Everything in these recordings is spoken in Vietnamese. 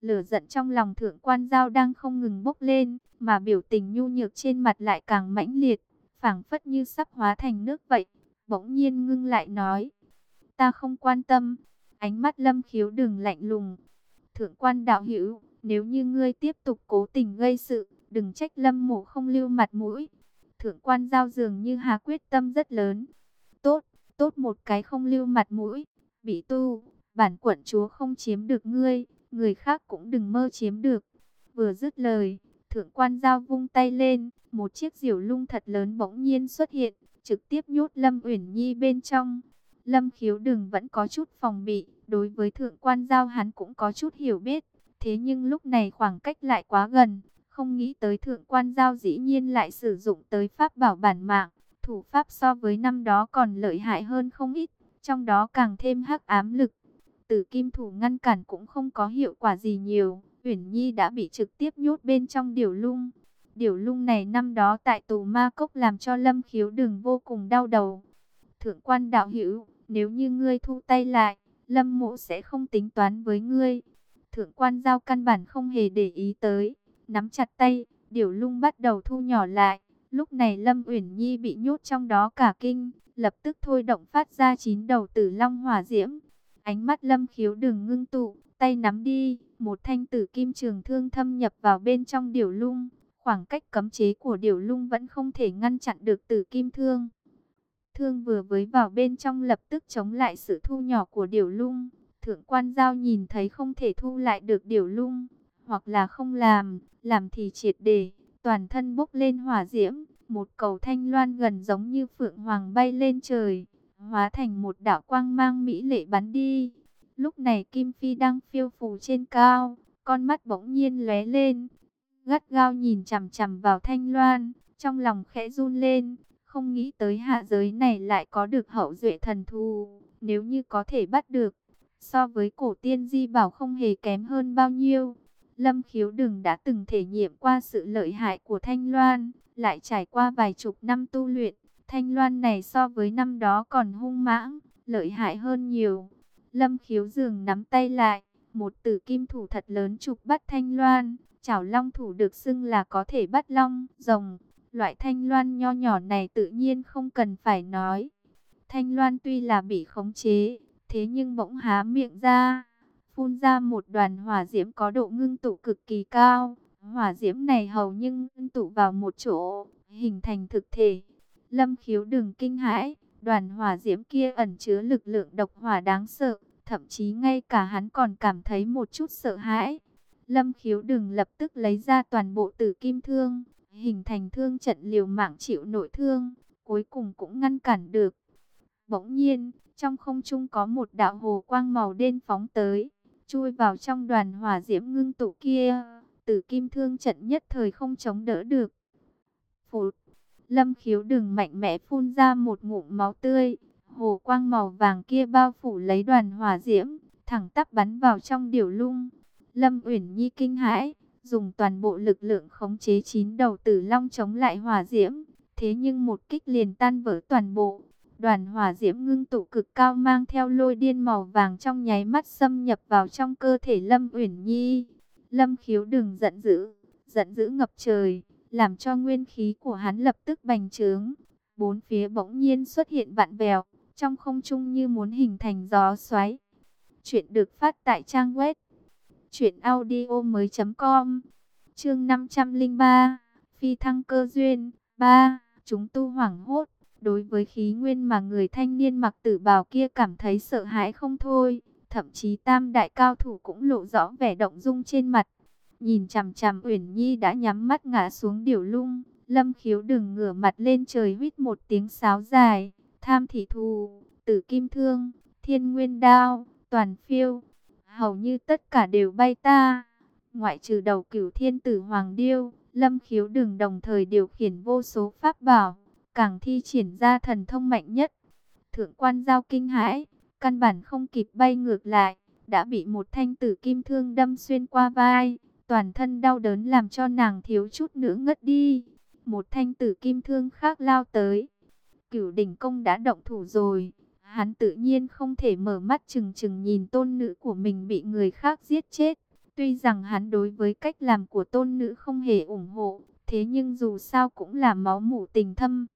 Lửa giận trong lòng thượng quan giao đang không ngừng bốc lên, mà biểu tình nhu nhược trên mặt lại càng mãnh liệt, phảng phất như sắp hóa thành nước vậy. Bỗng nhiên ngưng lại nói, ta không quan tâm, ánh mắt lâm khiếu đừng lạnh lùng. Thượng quan đạo hữu, nếu như ngươi tiếp tục cố tình gây sự, đừng trách lâm mộ không lưu mặt mũi. Thượng quan giao dường như hà quyết tâm rất lớn. Tốt, tốt một cái không lưu mặt mũi. Bị tu, bản quận chúa không chiếm được ngươi, người khác cũng đừng mơ chiếm được. Vừa dứt lời, thượng quan giao vung tay lên, một chiếc diều lung thật lớn bỗng nhiên xuất hiện, trực tiếp nhốt Lâm Uyển Nhi bên trong. Lâm khiếu đừng vẫn có chút phòng bị, đối với thượng quan giao hắn cũng có chút hiểu biết. Thế nhưng lúc này khoảng cách lại quá gần, không nghĩ tới thượng quan giao dĩ nhiên lại sử dụng tới pháp bảo bản mạng. Thủ pháp so với năm đó còn lợi hại hơn không ít, trong đó càng thêm hắc ám lực. Tử kim thủ ngăn cản cũng không có hiệu quả gì nhiều. Uyển Nhi đã bị trực tiếp nhốt bên trong điểu lung. Điểu lung này năm đó tại tù ma cốc làm cho lâm khiếu đường vô cùng đau đầu. Thượng quan đạo hữu, nếu như ngươi thu tay lại, lâm mộ sẽ không tính toán với ngươi. Thượng quan giao căn bản không hề để ý tới, nắm chặt tay, điểu lung bắt đầu thu nhỏ lại. Lúc này Lâm Uyển Nhi bị nhốt trong đó cả kinh, lập tức thôi động phát ra chín đầu tử long hỏa diễm. Ánh mắt Lâm Khiếu đừng ngưng tụ, tay nắm đi, một thanh tử kim trường thương thâm nhập vào bên trong điểu lung. Khoảng cách cấm chế của điểu lung vẫn không thể ngăn chặn được tử kim thương. Thương vừa với vào bên trong lập tức chống lại sự thu nhỏ của điểu lung. Thượng quan giao nhìn thấy không thể thu lại được điểu lung, hoặc là không làm, làm thì triệt để, toàn thân bốc lên hỏa diễm, một cầu thanh loan gần giống như phượng hoàng bay lên trời, hóa thành một đạo quang mang mỹ lệ bắn đi. Lúc này Kim Phi đang phiêu phù trên cao, con mắt bỗng nhiên lóe lên, gắt gao nhìn chằm chằm vào thanh loan, trong lòng khẽ run lên, không nghĩ tới hạ giới này lại có được hậu duệ thần thù, nếu như có thể bắt được, so với cổ tiên di bảo không hề kém hơn bao nhiêu. Lâm khiếu đừng đã từng thể nghiệm qua sự lợi hại của Thanh Loan, lại trải qua vài chục năm tu luyện. Thanh Loan này so với năm đó còn hung mãng, lợi hại hơn nhiều. Lâm khiếu dường nắm tay lại, một tử kim thủ thật lớn chụp bắt Thanh Loan. Chảo long thủ được xưng là có thể bắt long, rồng. Loại Thanh Loan nho nhỏ này tự nhiên không cần phải nói. Thanh Loan tuy là bị khống chế, thế nhưng bỗng há miệng ra, phun ra một đoàn hỏa diễm có độ ngưng tụ cực kỳ cao. Hỏa diễm này hầu như ngưng tụ vào một chỗ, hình thành thực thể. Lâm khiếu đừng kinh hãi, đoàn hỏa diễm kia ẩn chứa lực lượng độc hỏa đáng sợ, thậm chí ngay cả hắn còn cảm thấy một chút sợ hãi. Lâm khiếu đừng lập tức lấy ra toàn bộ tử kim thương, hình thành thương trận liều mạng chịu nội thương, cuối cùng cũng ngăn cản được. Bỗng nhiên, trong không trung có một đạo hồ quang màu đen phóng tới, chui vào trong đoàn hỏa diễm ngưng tụ kia, tử kim thương trận nhất thời không chống đỡ được. Phụt, lâm khiếu đừng mạnh mẽ phun ra một ngụm máu tươi, hồ quang màu vàng kia bao phủ lấy đoàn hỏa diễm, thẳng tắp bắn vào trong điểu lung. Lâm Uyển Nhi kinh hãi, dùng toàn bộ lực lượng khống chế chín đầu tử long chống lại hỏa diễm, thế nhưng một kích liền tan vỡ toàn bộ. Đoàn hỏa diễm ngưng tụ cực cao mang theo lôi điên màu vàng trong nháy mắt xâm nhập vào trong cơ thể Lâm Uyển Nhi. Lâm khiếu đừng giận dữ, giận dữ ngập trời, làm cho nguyên khí của hắn lập tức bành trướng. Bốn phía bỗng nhiên xuất hiện vạn vèo, trong không trung như muốn hình thành gió xoáy. Chuyện được phát tại trang web truyệnaudiomoi.com. Chương 503, Phi thăng cơ duyên 3, chúng tu hoảng hốt. Đối với khí nguyên mà người thanh niên mặc tử bào kia cảm thấy sợ hãi không thôi, thậm chí tam đại cao thủ cũng lộ rõ vẻ động dung trên mặt. Nhìn chằm chằm Uyển Nhi đã nhắm mắt ngã xuống điểu lung, Lâm Khiếu đừng ngửa mặt lên trời huýt một tiếng sáo dài, tham thị thù, tử kim thương, thiên nguyên đao, toàn phiêu, hầu như tất cả đều bay ta. Ngoại trừ đầu cửu thiên tử Hoàng Điêu, Lâm Khiếu đừng đồng thời điều khiển vô số pháp bảo càng thi triển ra thần thông mạnh nhất. Thượng quan giao kinh hãi, căn bản không kịp bay ngược lại, đã bị một thanh tử kim thương đâm xuyên qua vai, toàn thân đau đớn làm cho nàng thiếu chút nữa ngất đi. Một thanh tử kim thương khác lao tới, cửu đỉnh công đã động thủ rồi, hắn tự nhiên không thể mở mắt chừng chừng nhìn tôn nữ của mình bị người khác giết chết. Tuy rằng hắn đối với cách làm của tôn nữ không hề ủng hộ, thế nhưng dù sao cũng là máu mủ tình thâm.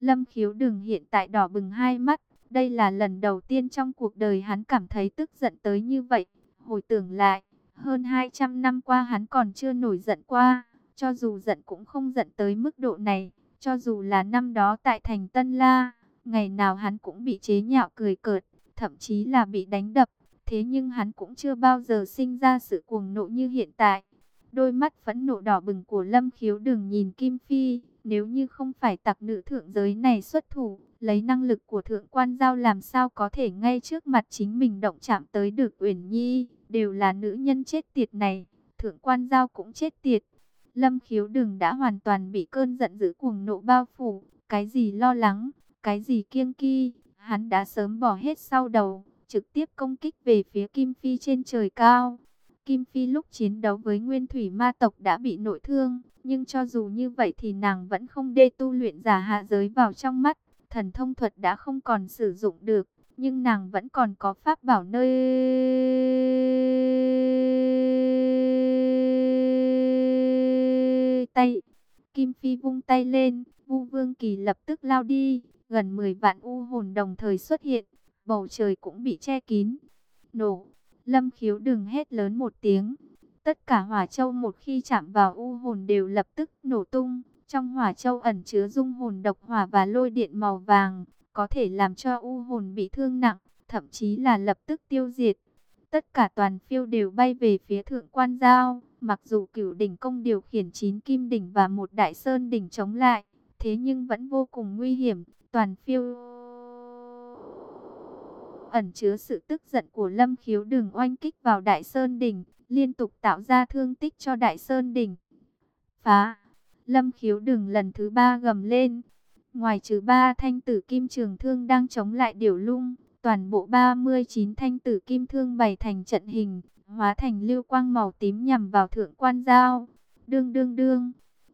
Lâm khiếu đừng hiện tại đỏ bừng hai mắt, đây là lần đầu tiên trong cuộc đời hắn cảm thấy tức giận tới như vậy. Hồi tưởng lại, hơn 200 năm qua hắn còn chưa nổi giận qua, cho dù giận cũng không giận tới mức độ này, cho dù là năm đó tại thành Tân La, ngày nào hắn cũng bị chế nhạo cười cợt, thậm chí là bị đánh đập, thế nhưng hắn cũng chưa bao giờ sinh ra sự cuồng nộ như hiện tại. Đôi mắt phẫn nộ đỏ bừng của Lâm Khiếu đừng nhìn Kim Phi, nếu như không phải tặc nữ thượng giới này xuất thủ, lấy năng lực của thượng quan giao làm sao có thể ngay trước mặt chính mình động chạm tới được Uyển Nhi, đều là nữ nhân chết tiệt này, thượng quan giao cũng chết tiệt. Lâm khiếu đừng đã hoàn toàn bị cơn giận dữ cuồng nộ bao phủ, cái gì lo lắng, cái gì kiêng kỳ, hắn đã sớm bỏ hết sau đầu, trực tiếp công kích về phía Kim Phi trên trời cao. Kim Phi lúc chiến đấu với Nguyên Thủy Ma tộc đã bị nội thương, nhưng cho dù như vậy thì nàng vẫn không đê tu luyện giả hạ giới vào trong mắt. Thần thông thuật đã không còn sử dụng được, nhưng nàng vẫn còn có pháp bảo nơi tay. Kim Phi vung tay lên, Vu Vương Kỳ lập tức lao đi, gần 10 vạn u hồn đồng thời xuất hiện, bầu trời cũng bị che kín. Nổ, Lâm Khiếu đừng hét lớn một tiếng. Tất cả hỏa châu một khi chạm vào u hồn đều lập tức nổ tung. Trong hỏa châu ẩn chứa dung hồn độc hỏa và lôi điện màu vàng, có thể làm cho u hồn bị thương nặng, thậm chí là lập tức tiêu diệt. Tất cả toàn phiêu đều bay về phía thượng quan giao, mặc dù cửu đỉnh công điều khiển chín kim đỉnh và một đại sơn đỉnh chống lại, thế nhưng vẫn vô cùng nguy hiểm, toàn phiêu ẩn chứa sự tức giận của Lâm Khiếu đường oanh kích vào Đại Sơn Đỉnh, liên tục tạo ra thương tích cho Đại Sơn Đỉnh. Phá! Lâm Khiếu đường lần thứ ba gầm lên. Ngoài trừ ba thanh tử kim trường thương đang chống lại điểu lung, toàn bộ 39 thanh tử kim thương bày thành trận hình, hóa thành lưu quang màu tím nhằm vào thượng quan giao. Đương đương đương,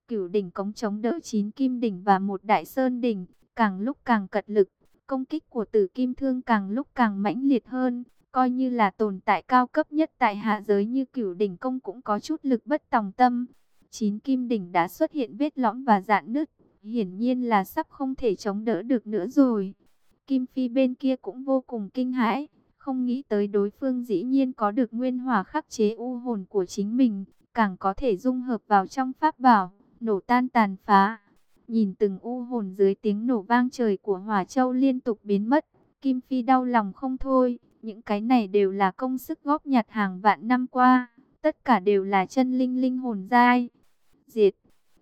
cửu đỉnh cống chống đỡ chín kim đỉnh và một đại sơn đỉnh, càng lúc càng cật lực. Công kích của tử kim thương càng lúc càng mãnh liệt hơn, coi như là tồn tại cao cấp nhất tại hạ giới như cửu đỉnh công cũng có chút lực bất tòng tâm. Chín kim đỉnh đã xuất hiện vết lõm và dạn nứt, hiển nhiên là sắp không thể chống đỡ được nữa rồi. Kim Phi bên kia cũng vô cùng kinh hãi, không nghĩ tới đối phương dĩ nhiên có được nguyên hỏa khắc chế u hồn của chính mình, càng có thể dung hợp vào trong pháp bảo, nổ tan tàn phá. Nhìn từng u hồn dưới tiếng nổ vang trời của Hỏa Châu liên tục biến mất, Kim Phi đau lòng không thôi, những cái này đều là công sức góp nhặt hàng vạn năm qua, tất cả đều là chân linh linh hồn dai. Diệt,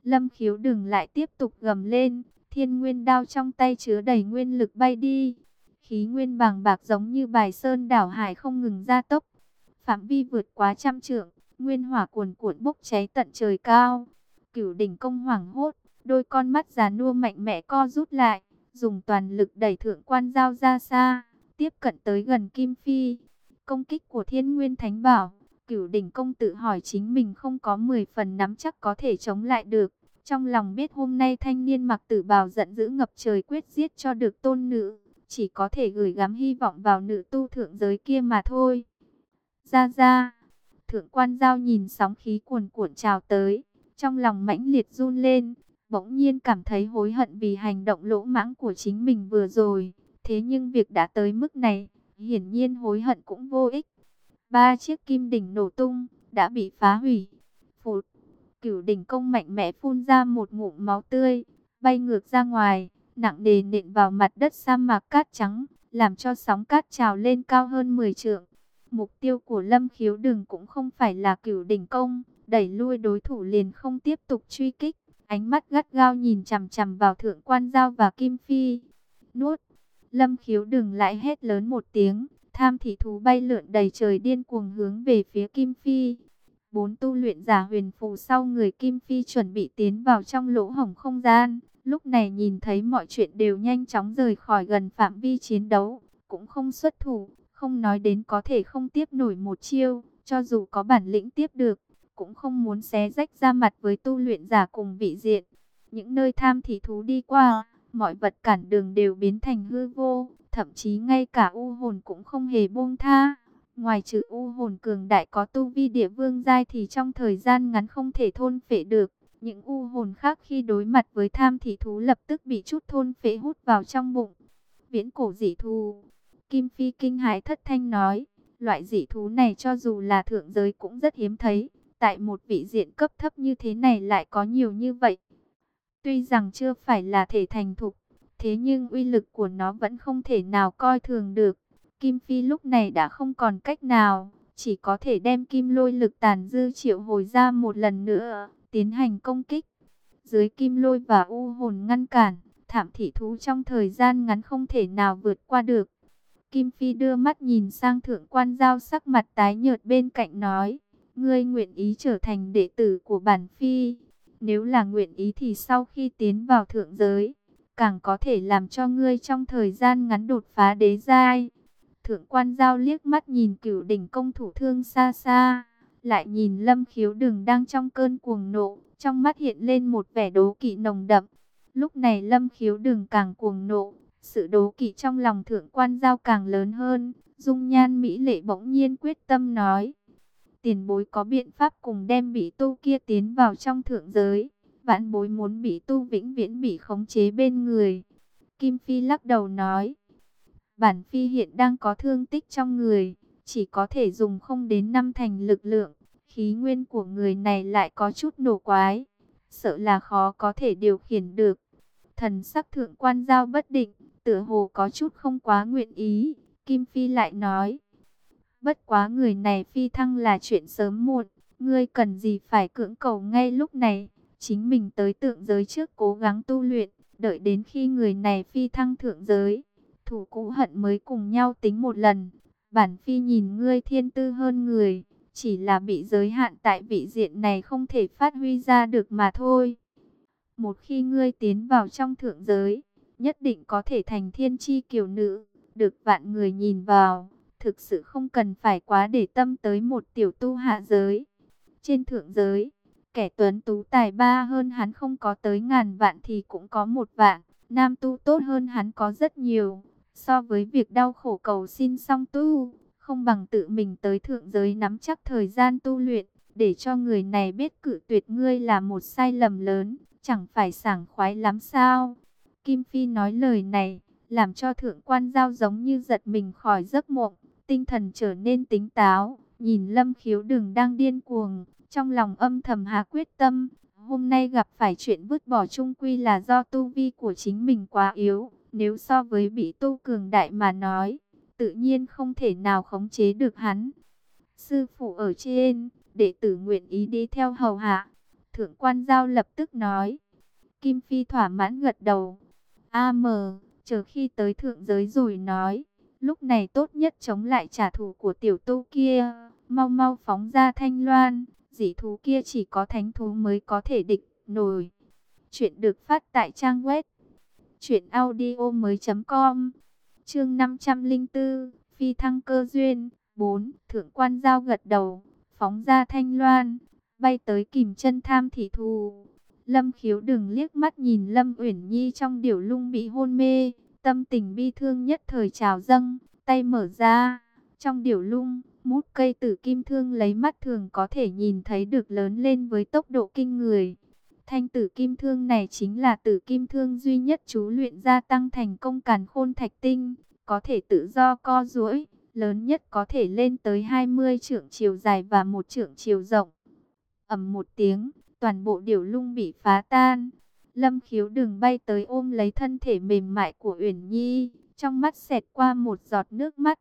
Lâm Khiếu đừng lại tiếp tục gầm lên, thiên nguyên đao trong tay chứa đầy nguyên lực bay đi. Khí nguyên bàng bạc giống như bài sơn đảo hải không ngừng gia tốc. Phạm vi vượt quá trăm trượng, nguyên hỏa cuồn cuộn bốc cháy tận trời cao. Cửu đỉnh công hoảng hốt, Đôi con mắt già nua mạnh mẽ co rút lại, dùng toàn lực đẩy thượng quan giao ra xa, tiếp cận tới gần Kim Phi. Công kích của thiên nguyên thánh bảo, cửu đỉnh công tự hỏi chính mình không có 10 phần nắm chắc có thể chống lại được. Trong lòng biết hôm nay thanh niên mặc tử bào giận dữ ngập trời quyết giết cho được tôn nữ, chỉ có thể gửi gắm hy vọng vào nữ tu thượng giới kia mà thôi. Ra ra, thượng quan giao nhìn sóng khí cuồn cuộn trào tới, trong lòng mãnh liệt run lên, bỗng nhiên cảm thấy hối hận vì hành động lỗ mãng của chính mình vừa rồi. Thế nhưng việc đã tới mức này, hiển nhiên hối hận cũng vô ích. Ba chiếc kim đỉnh nổ tung, đã bị phá hủy. Phụt, cửu đỉnh công mạnh mẽ phun ra một ngụm máu tươi, bay ngược ra ngoài, nặng nề nện vào mặt đất sa mạc cát trắng, làm cho sóng cát trào lên cao hơn 10 trượng. Mục tiêu của Lâm Khiếu Đừng cũng không phải là cửu đỉnh công, đẩy lui đối thủ liền không tiếp tục truy kích ánh mắt gắt gao nhìn chằm chằm vào thượng quan giao và kim phi. Nuốt, lâm khiếu đừng lại hét lớn một tiếng, tham thị thú bay lượn đầy trời điên cuồng hướng về phía kim phi. Bốn tu luyện giả huyền phù sau người kim phi chuẩn bị tiến vào trong lỗ hổng không gian. Lúc này nhìn thấy mọi chuyện đều nhanh chóng rời khỏi gần phạm vi chiến đấu, cũng không xuất thủ, không nói đến có thể không tiếp nổi một chiêu, cho dù có bản lĩnh tiếp được, cũng không muốn xé rách ra mặt với tu luyện giả cùng vị diện. Những nơi tham thị thú đi qua, mọi vật cản đường đều biến thành hư vô, thậm chí ngay cả u hồn cũng không hề buông tha. Ngoài trừ u hồn cường đại có tu vi địa vương giai thì trong thời gian ngắn không thể thôn phệ được. Những u hồn khác khi đối mặt với tham thì thú lập tức bị chút thôn phệ hút vào trong bụng. Viễn cổ dị thú. Kim Phi kinh hãi thất thanh nói. Loại dị thú này cho dù là thượng giới cũng rất hiếm thấy. Tại một vị diện cấp thấp như thế này lại có nhiều như vậy. Tuy rằng chưa phải là thể thành thục, thế nhưng uy lực của nó vẫn không thể nào coi thường được. Kim Phi lúc này đã không còn cách nào, chỉ có thể đem kim lôi lực tàn dư triệu hồi ra một lần nữa, tiến hành công kích. Dưới kim lôi và u hồn ngăn cản, thảm thị thú trong thời gian ngắn không thể nào vượt qua được. Kim Phi đưa mắt nhìn sang thượng quan giao sắc mặt tái nhợt bên cạnh nói, ngươi nguyện ý trở thành đệ tử của bản Phi. Nếu là nguyện ý thì sau khi tiến vào thượng giới, càng có thể làm cho ngươi trong thời gian ngắn đột phá đế giai. Thượng quan giao liếc mắt nhìn cửu đỉnh công thủ thương xa xa, lại nhìn lâm khiếu đường đang trong cơn cuồng nộ, trong mắt hiện lên một vẻ đố kỵ nồng đậm. Lúc này lâm khiếu đường càng cuồng nộ, sự đố kỵ trong lòng thượng quan giao càng lớn hơn. Dung nhan Mỹ lệ bỗng nhiên quyết tâm nói. Tiền bối có biện pháp cùng đem bị tu kia tiến vào trong thượng giới. Vãn bối muốn bị tu vĩnh viễn bị khống chế bên người. Kim Phi lắc đầu nói. Bản Phi hiện đang có thương tích trong người. Chỉ có thể dùng không đến năm thành lực lượng. Khí nguyên của người này lại có chút nổ quái. Sợ là khó có thể điều khiển được. Thần sắc thượng quan giao bất định. Tựa hồ có chút không quá nguyện ý. Kim Phi lại nói. Bất quá người này phi thăng là chuyện sớm muộn. Ngươi cần gì phải cưỡng cầu ngay lúc này. Chính mình tới tượng giới trước cố gắng tu luyện. Đợi đến khi người này phi thăng thượng giới. Thủ cũ hận mới cùng nhau tính một lần. Bản phi nhìn ngươi thiên tư hơn người. Chỉ là bị giới hạn tại vị diện này không thể phát huy ra được mà thôi. Một khi ngươi tiến vào trong thượng giới, nhất định có thể thành thiên chi kiều nữ, được vạn người nhìn vào thực sự không cần phải quá để tâm tới một tiểu tu hạ giới. Trên thượng giới, kẻ tuấn tú tài ba hơn hắn không có tới ngàn vạn thì cũng có một vạn, nam tu tốt hơn hắn có rất nhiều. So với việc đau khổ cầu xin song tu, không bằng tự mình tới thượng giới nắm chắc thời gian tu luyện, để cho người này biết cử tuyệt ngươi là một sai lầm lớn, chẳng phải sảng khoái lắm sao. Kim Phi nói lời này, làm cho thượng quan giao giống như giật mình khỏi giấc mộng tinh thần trở nên tính táo, nhìn lâm khiếu Đường đang điên cuồng, trong lòng âm thầm hạ quyết tâm, hôm nay gặp phải chuyện vứt bỏ trung quy là do tu vi của chính mình quá yếu, nếu so với bị tu cường đại mà nói, tự nhiên không thể nào khống chế được hắn. Sư phụ ở trên, đệ tử nguyện ý đi theo hầu hạ, thượng quan giao lập tức nói, Kim Phi thỏa mãn gật đầu, A mờ, chờ khi tới thượng giới rồi nói. Lúc này tốt nhất chống lại trả thù của tiểu tu kia. Mau mau phóng ra thanh loan. Dĩ thú kia chỉ có thánh thú mới có thể địch nổi. Chuyện được phát tại trang web. truyệnaudio mới.com Chương 504. Phi thăng cơ duyên. 4. Thượng quan giao gật đầu. Phóng ra thanh loan. Bay tới kìm chân tham thị thù. Lâm khiếu đừng liếc mắt nhìn Lâm Uyển Nhi trong điểu lung bị hôn mê. Tâm tình bi thương nhất thời trào dâng, tay mở ra, trong điểu lung, mút cây tử kim thương lấy mắt thường có thể nhìn thấy được lớn lên với tốc độ kinh người. Thanh tử kim thương này chính là tử kim thương duy nhất chú luyện gia tăng thành công càn khôn thạch tinh, có thể tự do co duỗi, lớn nhất có thể lên tới 20 trượng chiều dài và một trượng chiều rộng. ầm một tiếng, toàn bộ điểu lung bị phá tan, Lâm khiếu đừng bay tới ôm lấy thân thể mềm mại của Uyển Nhi, trong mắt xẹt qua một giọt nước mắt.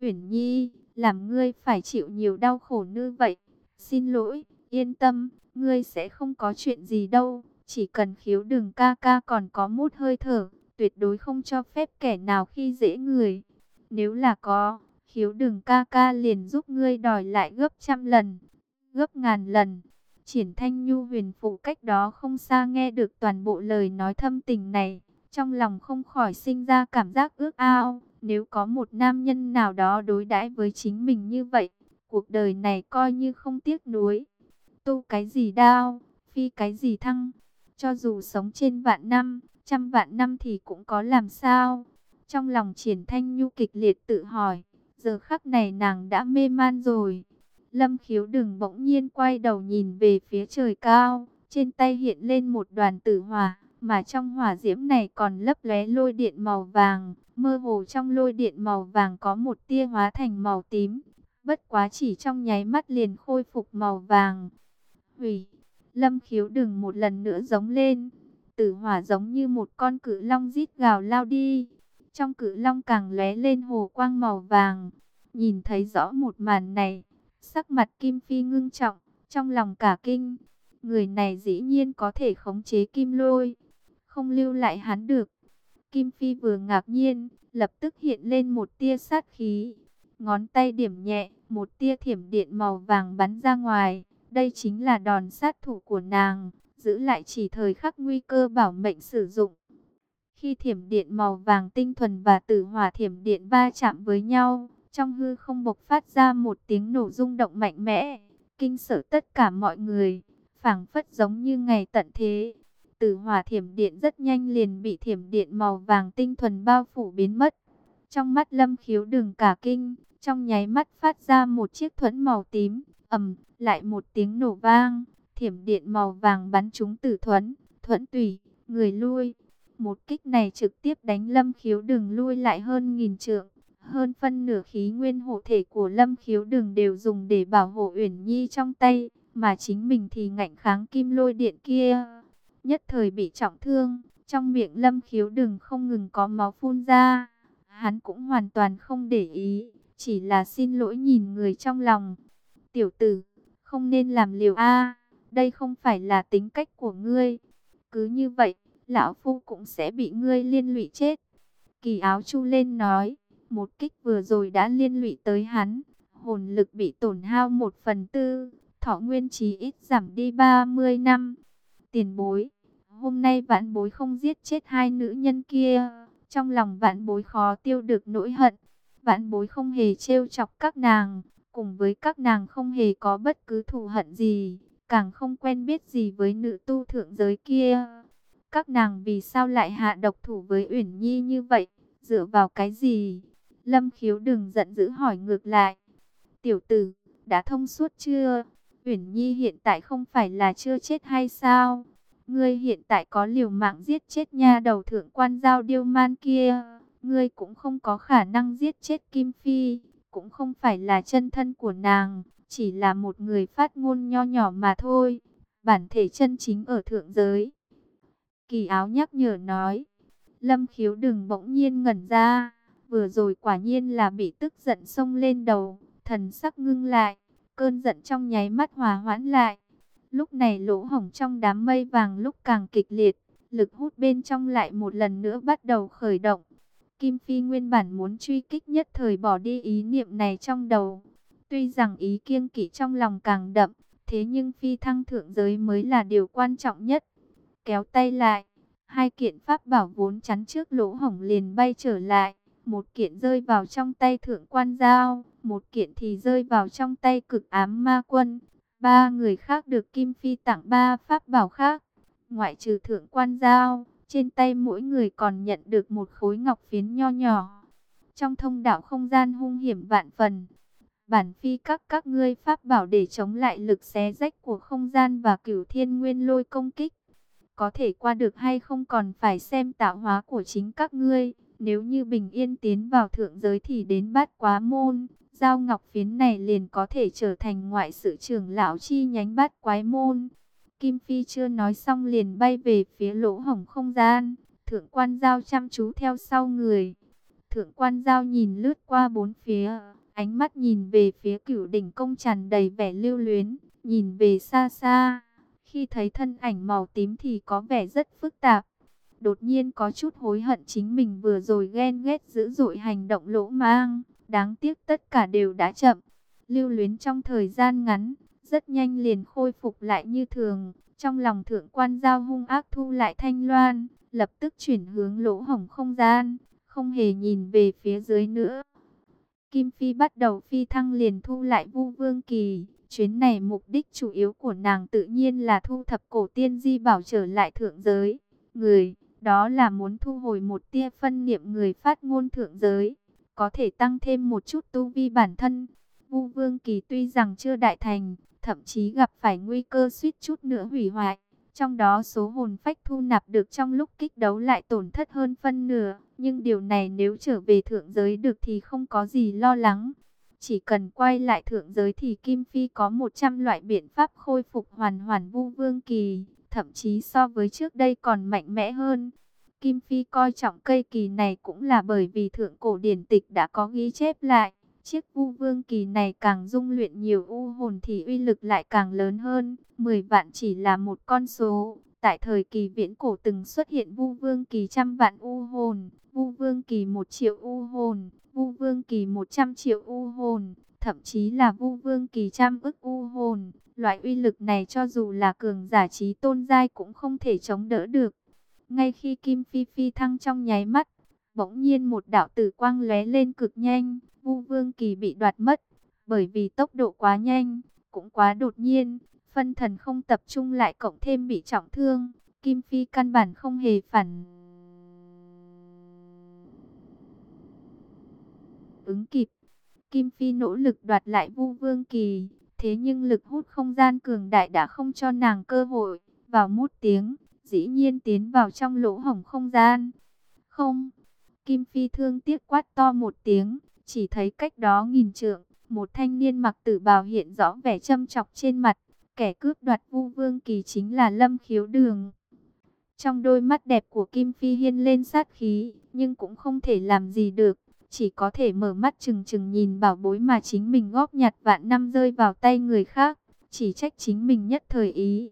Uyển Nhi, làm ngươi phải chịu nhiều đau khổ như vậy. Xin lỗi, yên tâm, ngươi sẽ không có chuyện gì đâu. Chỉ cần khiếu đường ca ca còn có mút hơi thở, tuyệt đối không cho phép kẻ nào khi dễ người. Nếu là có, khiếu đường ca ca liền giúp ngươi đòi lại gấp trăm lần, gấp ngàn lần. Triển Thanh Nhu huyền phụ cách đó không xa nghe được toàn bộ lời nói thâm tình này, trong lòng không khỏi sinh ra cảm giác ước ao, nếu có một nam nhân nào đó đối đãi với chính mình như vậy, cuộc đời này coi như không tiếc nuối. Tu cái gì đao, phi cái gì thăng, cho dù sống trên vạn năm, trăm vạn năm thì cũng có làm sao. Trong lòng Triển Thanh Nhu kịch liệt tự hỏi, Giờ khắc này nàng đã mê man rồi. Lâm khiếu đừng bỗng nhiên quay đầu nhìn về phía trời cao. Trên tay hiện lên một đoàn tử hỏa, mà trong hỏa diễm này còn lấp lóe lôi điện màu vàng. Mơ hồ trong lôi điện màu vàng có một tia hóa thành màu tím. Bất quá chỉ trong nháy mắt liền khôi phục màu vàng. Hủy, lâm khiếu đừng một lần nữa giống lên. Tử hỏa giống như một con cự long rít gào lao đi. Trong cự long càng lóe lên hồ quang màu vàng. Nhìn thấy rõ một màn này, sắc mặt Kim Phi ngưng trọng, trong lòng cả kinh. Người này dĩ nhiên có thể khống chế kim lôi, không lưu lại hắn được. Kim Phi vừa ngạc nhiên, lập tức hiện lên một tia sát khí. Ngón tay điểm nhẹ, một tia thiểm điện màu vàng bắn ra ngoài. Đây chính là đòn sát thủ của nàng, giữ lại chỉ thời khắc nguy cơ bảo mệnh sử dụng. Khi thiểm điện màu vàng tinh thuần và tử hỏa thiểm điện va chạm với nhau, trong hư không bộc phát ra một tiếng nổ rung động mạnh mẽ, kinh sợ tất cả mọi người, phảng phất giống như ngày tận thế. Tử hỏa thiểm điện rất nhanh liền bị thiểm điện màu vàng tinh thuần bao phủ biến mất. Trong mắt lâm khiếu đường cả kinh, trong nháy mắt phát ra một chiếc thuẫn màu tím, ầm, lại một tiếng nổ vang, thiểm điện màu vàng bắn trúng tử thuẫn, thuẫn tùy, người lui. Một kích này trực tiếp đánh lâm khiếu đường lui lại hơn nghìn trượng. Hơn phân nửa khí nguyên hộ thể của lâm khiếu đường đều dùng để bảo hộ Uyển Nhi trong tay, mà chính mình thì ngạnh kháng kim lôi điện kia. Nhất thời bị trọng thương, trong miệng lâm khiếu đừng không ngừng có máu phun ra. Hắn cũng hoàn toàn không để ý, chỉ là xin lỗi nhìn người trong lòng. Tiểu tử, không nên làm liều A, đây không phải là tính cách của ngươi. Cứ như vậy, lão phu cũng sẽ bị ngươi liên lụy chết. Kỳ áo chu lên nói, một kích vừa rồi đã liên lụy tới hắn, hồn lực bị tổn hao một phần tư, thọ nguyên trí ít giảm đi 30 năm. Tiền bối, hôm nay vãn bối không giết chết hai nữ nhân kia, trong lòng vãn bối khó tiêu được nỗi hận. Vãn bối không hề trêu chọc các nàng, cùng với các nàng không hề có bất cứ thù hận gì, càng không quen biết gì với nữ tu thượng giới kia. Các nàng vì sao lại hạ độc thủ với Uyển Nhi như vậy? Dựa vào cái gì? Lâm khiếu đừng giận dữ hỏi ngược lại. Tiểu tử, đã thông suốt chưa? Uyển Nhi hiện tại không phải là chưa chết hay sao? Ngươi hiện tại có liều mạng giết chết nha đầu thượng quan giao điêu man kia. Ngươi cũng không có khả năng giết chết Kim Phi. Cũng không phải là chân thân của nàng. Chỉ là một người phát ngôn nho nhỏ mà thôi. Bản thể chân chính ở thượng giới. Kỳ áo nhắc nhở nói. Lâm khiếu đừng bỗng nhiên ngẩn ra. Vừa rồi quả nhiên là bị tức giận xông lên đầu. Thần sắc ngưng lại. Cơn giận trong nháy mắt hòa hoãn lại. Lúc này lỗ hổng trong đám mây vàng lúc càng kịch liệt. Lực hút bên trong lại một lần nữa bắt đầu khởi động. Kim Phi nguyên bản muốn truy kích nhất thời bỏ đi ý niệm này trong đầu. Tuy rằng ý kiêng kỵ trong lòng càng đậm, thế nhưng phi thăng thượng giới mới là điều quan trọng nhất. Kéo tay lại, hai kiện pháp bảo vốn chắn trước lỗ hổng liền bay trở lại. Một kiện rơi vào trong tay thượng quan giao, một kiện thì rơi vào trong tay cực ám ma quân. Ba người khác được Kim Phi tặng ba pháp bảo khác. Ngoại trừ thượng quan giao, trên tay mỗi người còn nhận được một khối ngọc phiến nho nhỏ. Trong thông đạo không gian hung hiểm vạn phần, bản phi các các ngươi pháp bảo để chống lại lực xé rách của không gian và cửu thiên nguyên lôi công kích. Có thể qua được hay không còn phải xem tạo hóa của chính các ngươi. Nếu như bình yên tiến vào thượng giới thì đến bát quá môn, giao ngọc phiến này liền có thể trở thành ngoại sự trưởng lão chi nhánh bát quái môn. Kim Phi chưa nói xong liền bay về phía lỗ hổng không gian, thượng quan giao chăm chú theo sau người. Thượng quan giao nhìn lướt qua bốn phía, ánh mắt nhìn về phía cửu đỉnh công tràn đầy vẻ lưu luyến, nhìn về xa xa. Khi thấy thân ảnh màu tím thì có vẻ rất phức tạp. Đột nhiên có chút hối hận chính mình vừa rồi ghen ghét dữ dội hành động lỗ mang. Đáng tiếc tất cả đều đã chậm. Lưu luyến trong thời gian ngắn, rất nhanh liền khôi phục lại như thường. Trong lòng thượng quan giao hung ác thu lại thanh loan, lập tức chuyển hướng lỗ hổng không gian, không hề nhìn về phía dưới nữa. Kim Phi bắt đầu phi thăng liền thu lại vu vương kỳ. Chuyến này mục đích chủ yếu của nàng tự nhiên là thu thập cổ tiên di bảo trở lại thượng giới. Người, đó là muốn thu hồi một tia phân niệm người phát ngôn thượng giới có thể tăng thêm một chút tu vi bản thân. Vu Vương Kỳ tuy rằng chưa đại thành, thậm chí gặp phải nguy cơ suýt chút nữa hủy hoại. Trong đó số hồn phách thu nạp được trong lúc kích đấu lại tổn thất hơn phân nửa. Nhưng điều này nếu trở về thượng giới được thì không có gì lo lắng. Chỉ cần quay lại thượng giới thì Kim Phi có 100 loại biện pháp khôi phục hoàn hoàn vu vương kỳ. Thậm chí so với trước đây còn mạnh mẽ hơn. Kim Phi coi trọng cây kỳ này cũng là bởi vì thượng cổ điển tịch đã có ghi chép lại. Chiếc vu vương kỳ này càng dung luyện nhiều u hồn thì uy lực lại càng lớn hơn. 10 vạn chỉ là một con số. Tại thời kỳ viễn cổ từng xuất hiện vu vương kỳ trăm vạn u hồn, vu vương kỳ một triệu u hồn, vu vương kỳ một trăm triệu u hồn, thậm chí là vu vương kỳ trăm ức u hồn. Loại uy lực này cho dù là cường giả trí tôn giai cũng không thể chống đỡ được. Ngay khi Kim Phi Phi thăng trong nháy mắt, bỗng nhiên một đạo tử quang lóe lên cực nhanh, Vu Vương Kỳ bị đoạt mất, bởi vì tốc độ quá nhanh, cũng quá đột nhiên, phân thần không tập trung lại cộng thêm bị trọng thương, Kim Phi căn bản không hề phản ứng kịp. Kim Phi nỗ lực đoạt lại Vu Vương Kỳ, thế nhưng lực hút không gian cường đại đã không cho nàng cơ hội, vào mút tiếng, dĩ nhiên tiến vào trong lỗ hổng không gian. Không, Kim Phi thương tiếc quát to một tiếng, chỉ thấy cách đó nghìn trượng, một thanh niên mặc tử bào hiện rõ vẻ châm chọc trên mặt, kẻ cướp đoạt vu vương kỳ chính là Lâm Khiếu Đường. Trong đôi mắt đẹp của Kim Phi hiên lên sát khí, nhưng cũng không thể làm gì được, chỉ có thể mở mắt chừng chừng nhìn bảo bối mà chính mình góp nhặt vạn năm rơi vào tay người khác, chỉ trách chính mình nhất thời ý.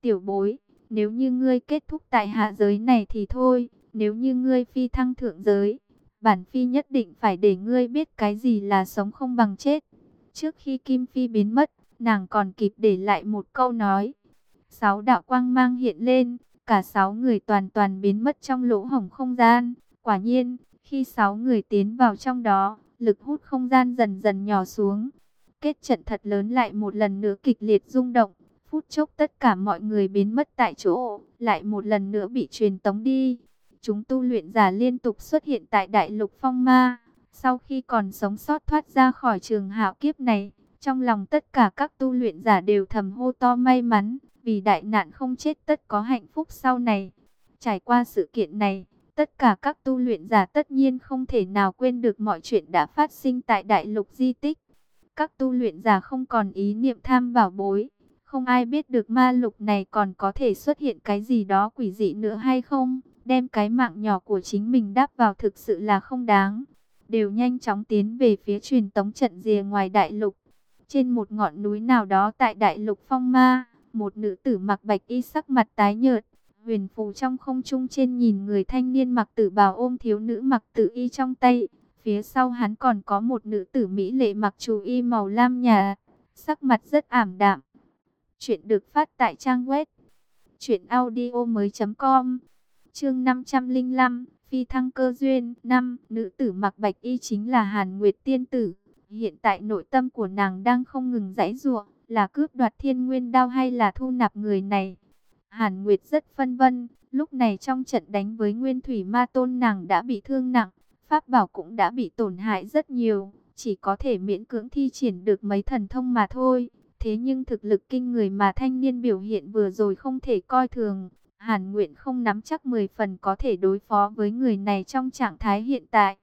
Tiểu bối, nếu như ngươi kết thúc tại hạ giới này thì thôi, nếu như ngươi phi thăng thượng giới, bản phi nhất định phải để ngươi biết cái gì là sống không bằng chết. Trước khi Kim Phi biến mất, nàng còn kịp để lại một câu nói. Sáu đạo quang mang hiện lên, cả sáu người toàn toàn biến mất trong lỗ hổng không gian. Quả nhiên, khi sáu người tiến vào trong đó, lực hút không gian dần dần nhỏ xuống. Kết trận thật lớn lại một lần nữa kịch liệt rung động. Phút chốc tất cả mọi người biến mất tại chỗ, lại một lần nữa bị truyền tống đi. Chúng tu luyện giả liên tục xuất hiện tại đại lục phong ma. Sau khi còn sống sót thoát ra khỏi trường hạo kiếp này, trong lòng tất cả các tu luyện giả đều thầm hô to may mắn, vì đại nạn không chết tất có hạnh phúc sau này. Trải qua sự kiện này, tất cả các tu luyện giả tất nhiên không thể nào quên được mọi chuyện đã phát sinh tại đại lục di tích. Các tu luyện giả không còn ý niệm tham bảo bối, không ai biết được ma lục này còn có thể xuất hiện cái gì đó quỷ dị nữa hay không. Đem cái mạng nhỏ của chính mình đáp vào thực sự là không đáng. Đều nhanh chóng tiến về phía truyền tống trận rìa ngoài đại lục. Trên một ngọn núi nào đó tại đại lục phong ma, một nữ tử mặc bạch y sắc mặt tái nhợt. Huyền phù trong không trung trên nhìn người thanh niên mặc tử bào ôm thiếu nữ mặc tử y trong tay. Phía sau hắn còn có một nữ tử mỹ lệ mặc chú y màu lam nhà. Sắc mặt rất ảm đạm. Chuyện được phát tại trang web truyệnaudiomoi.com. Chương 505, phi thăng cơ duyên, năm nữ tử mặc bạch y chính là Hàn Nguyệt tiên tử. Hiện tại nội tâm của nàng đang không ngừng giãy giụa, là cướp đoạt Thiên Nguyên đao hay là thu nạp người này. Hàn Nguyệt rất phân vân, lúc này trong trận đánh với Nguyên Thủy Ma Tôn nàng đã bị thương nặng, pháp bảo cũng đã bị tổn hại rất nhiều, chỉ có thể miễn cưỡng thi triển được mấy thần thông mà thôi. Thế nhưng thực lực kinh người mà thanh niên biểu hiện vừa rồi không thể coi thường. Hàn Nguyện không nắm chắc 10 phần có thể đối phó với người này trong trạng thái hiện tại.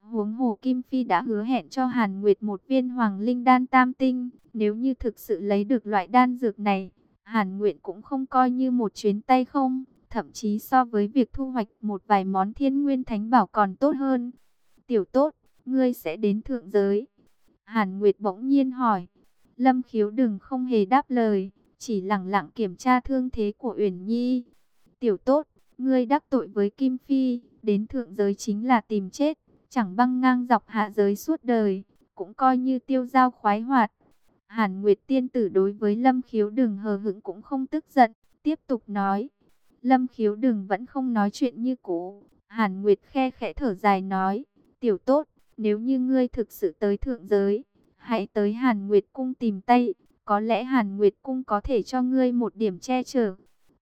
Huống hồ Kim Phi đã hứa hẹn cho Hàn Nguyệt một viên hoàng linh đan tam tinh. Nếu như thực sự lấy được loại đan dược này, Hàn Nguyện cũng không coi như một chuyến tay không. Thậm chí so với việc thu hoạch một vài món thiên nguyên thánh bảo còn tốt hơn. Tiểu tốt, ngươi sẽ đến thượng giới. Hàn Nguyệt bỗng nhiên hỏi. Lâm khiếu đừng không hề đáp lời, chỉ lặng lặng kiểm tra thương thế của Uyển Nhi. Tiểu tốt, ngươi đắc tội với Kim Phi, đến thượng giới chính là tìm chết, chẳng băng ngang dọc hạ giới suốt đời, cũng coi như tiêu giao khoái hoạt. Hàn Nguyệt tiên tử đối với Lâm Khiếu Đừng hờ hững cũng không tức giận, tiếp tục nói. Lâm Khiếu Đừng vẫn không nói chuyện như cũ. Hàn Nguyệt khe khẽ thở dài nói, tiểu tốt, nếu như ngươi thực sự tới thượng giới, hãy tới Hàn Nguyệt cung tìm tay, có lẽ Hàn Nguyệt cung có thể cho ngươi một điểm che chở.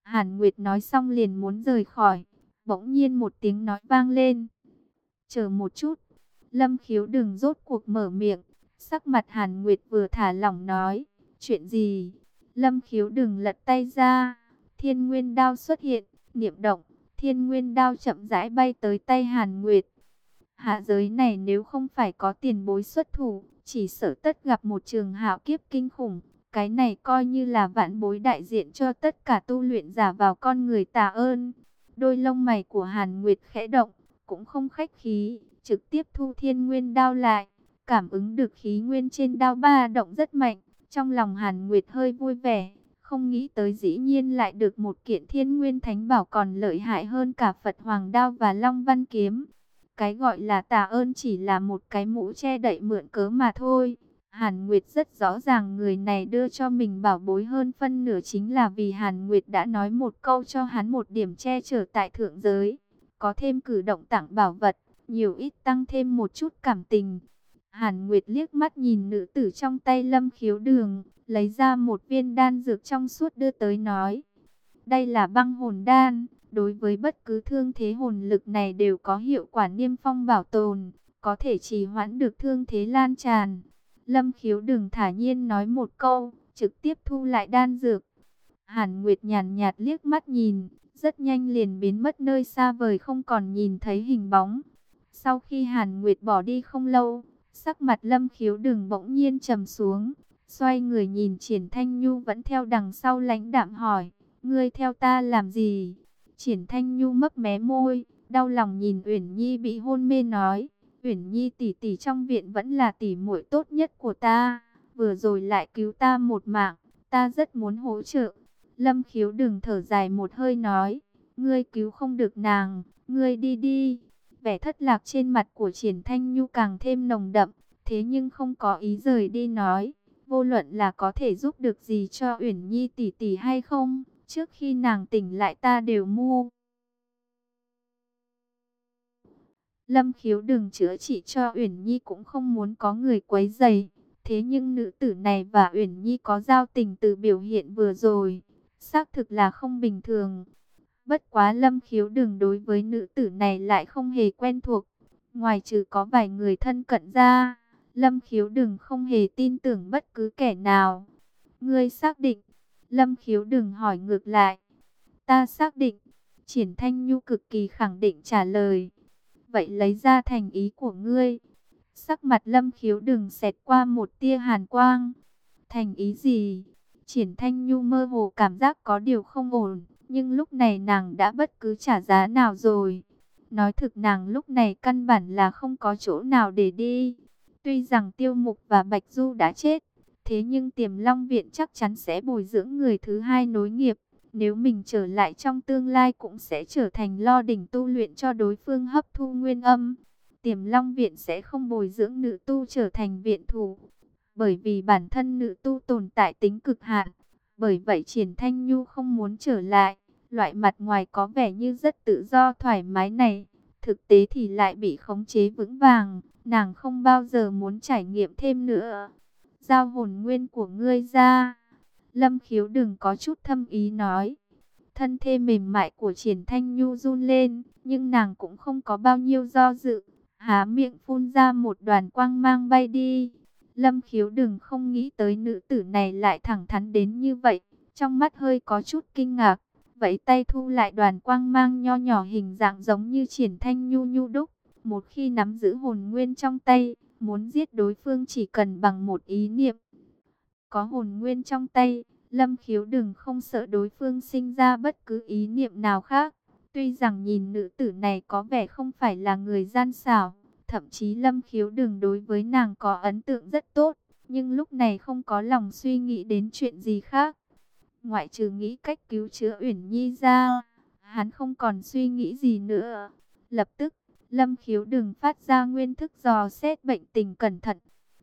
Hàn Nguyệt nói xong liền muốn rời khỏi. Bỗng nhiên một tiếng nói vang lên. Chờ một chút. Lâm khiếu đừng rốt cuộc mở miệng. Sắc mặt Hàn Nguyệt vừa thả lỏng nói. Chuyện gì? Lâm khiếu đừng lật tay ra. Thiên nguyên đao xuất hiện. Niệm động. Thiên nguyên đao chậm rãi bay tới tay Hàn Nguyệt. Hạ giới này nếu không phải có tiền bối xuất thủ. Chỉ sợ tất gặp một trường hạo kiếp kinh khủng. Cái này coi như là vạn bối đại diện cho tất cả tu luyện giả vào con người tà ơn. Đôi lông mày của Hàn Nguyệt khẽ động, cũng không khách khí, trực tiếp thu thiên nguyên đao lại. Cảm ứng được khí nguyên trên đao ba động rất mạnh, trong lòng Hàn Nguyệt hơi vui vẻ, không nghĩ tới dĩ nhiên lại được một kiện thiên nguyên thánh bảo còn lợi hại hơn cả Phật Hoàng Đao và Long Văn Kiếm. Cái gọi là tà ơn chỉ là một cái mũ che đậy mượn cớ mà thôi. Hàn Nguyệt rất rõ ràng người này đưa cho mình bảo bối hơn phân nửa chính là vì Hàn Nguyệt đã nói một câu cho hắn một điểm che chở tại thượng giới. Có thêm cử động tặng bảo vật, nhiều ít tăng thêm một chút cảm tình. Hàn Nguyệt liếc mắt nhìn nữ tử trong tay lâm khiếu đường, lấy ra một viên đan dược trong suốt đưa tới nói. Đây là băng hồn đan, đối với bất cứ thương thế hồn lực này đều có hiệu quả niêm phong bảo tồn, có thể trì hoãn được thương thế lan tràn. Lâm khiếu đừng thả nhiên nói một câu, trực tiếp thu lại đan dược. Hàn Nguyệt nhàn nhạt liếc mắt nhìn, rất nhanh liền biến mất nơi xa vời không còn nhìn thấy hình bóng. Sau khi Hàn Nguyệt bỏ đi không lâu, sắc mặt Lâm khiếu đừng bỗng nhiên trầm xuống. Xoay người nhìn Triển Thanh Nhu vẫn theo đằng sau lãnh đạm hỏi, ngươi theo ta làm gì? Triển Thanh Nhu mấp mé môi, đau lòng nhìn Uyển Nhi bị hôn mê nói, Uyển Nhi tỷ tỷ trong viện vẫn là tỷ muội tốt nhất của ta, vừa rồi lại cứu ta một mạng, ta rất muốn hỗ trợ. Lâm Khiếu đừng thở dài một hơi nói, ngươi cứu không được nàng, ngươi đi đi. Vẻ thất lạc trên mặt của Triển Thanh Nhu càng thêm nồng đậm, thế nhưng không có ý rời đi nói, vô luận là có thể giúp được gì cho Uyển Nhi tỷ tỷ hay không, trước khi nàng tỉnh lại ta đều mua. Lâm khiếu đừng chữa trị cho Uyển Nhi cũng không muốn có người quấy dày. Thế nhưng nữ tử này và Uyển Nhi có giao tình từ biểu hiện vừa rồi. Xác thực là không bình thường. Bất quá lâm khiếu đừng đối với nữ tử này lại không hề quen thuộc. Ngoài trừ có vài người thân cận ra, lâm khiếu đừng không hề tin tưởng bất cứ kẻ nào. Ngươi xác định, lâm khiếu đừng hỏi ngược lại. Ta xác định, triển thanh nhu cực kỳ khẳng định trả lời vậy lấy ra thành ý của ngươi. Sắc mặt lâm khiếu đừng xẹt qua một tia hàn quang. Thành ý gì? Triển Thanh Nhu mơ hồ cảm giác có điều không ổn, nhưng lúc này nàng đã bất cứ trả giá nào rồi. Nói thực nàng lúc này căn bản là không có chỗ nào để đi. Tuy rằng Tiêu Mục và Bạch Du đã chết, thế nhưng Tiềm Long Viện chắc chắn sẽ bồi dưỡng người thứ hai nối nghiệp. Nếu mình trở lại trong tương lai cũng sẽ trở thành lo đỉnh tu luyện cho đối phương hấp thu nguyên âm. Tiềm Long Viện sẽ không bồi dưỡng nữ tu trở thành viện thủ. Bởi vì bản thân nữ tu tồn tại tính cực hạn. Bởi vậy Triển Thanh Nhu không muốn trở lại. Loại mặt ngoài có vẻ như rất tự do thoải mái này. Thực tế thì lại bị khống chế vững vàng. Nàng không bao giờ muốn trải nghiệm thêm nữa. Giao hồn nguyên của ngươi ra Lâm khiếu đừng có chút thâm ý nói. Thân thê mềm mại của triển thanh nhu run lên, nhưng nàng cũng không có bao nhiêu do dự. Há miệng phun ra một đoàn quang mang bay đi. Lâm khiếu đừng không nghĩ tới nữ tử này lại thẳng thắn đến như vậy. Trong mắt hơi có chút kinh ngạc. Vậy tay thu lại đoàn quang mang nho nhỏ hình dạng giống như triển thanh nhu nhu đúc. Một khi nắm giữ hồn nguyên trong tay, muốn giết đối phương chỉ cần bằng một ý niệm. Có hồn nguyên trong tay, Lâm khiếu đừng không sợ đối phương sinh ra bất cứ ý niệm nào khác. Tuy rằng nhìn nữ tử này có vẻ không phải là người gian xảo, thậm chí Lâm khiếu đừng đối với nàng có ấn tượng rất tốt, nhưng lúc này không có lòng suy nghĩ đến chuyện gì khác. Ngoại trừ nghĩ cách cứu chữa Uyển Nhi ra, hắn không còn suy nghĩ gì nữa. Lập tức, Lâm khiếu đừng phát ra nguyên thức dò xét bệnh tình cẩn thận,